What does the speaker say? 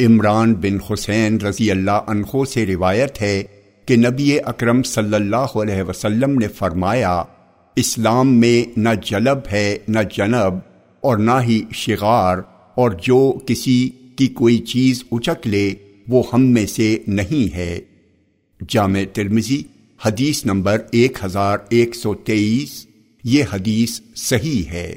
عمران بن حسین رضی اللہ عنہ سے روایت ہے کہ نبی اکرم صلی اللہ علیہ وسلم نے فرمایا، اسلام میں نہ جلب ہے، نہ جنب، اور نہ ہی شغار، اور جو کسی کی کوئی چیز اچک لے، وہ ہم میں سے نہیں ہے۔ جامع ترمزی حدیث نمبر ایک ہزار ایک سو تیئیس، یہ حدیث صحیح ہے۔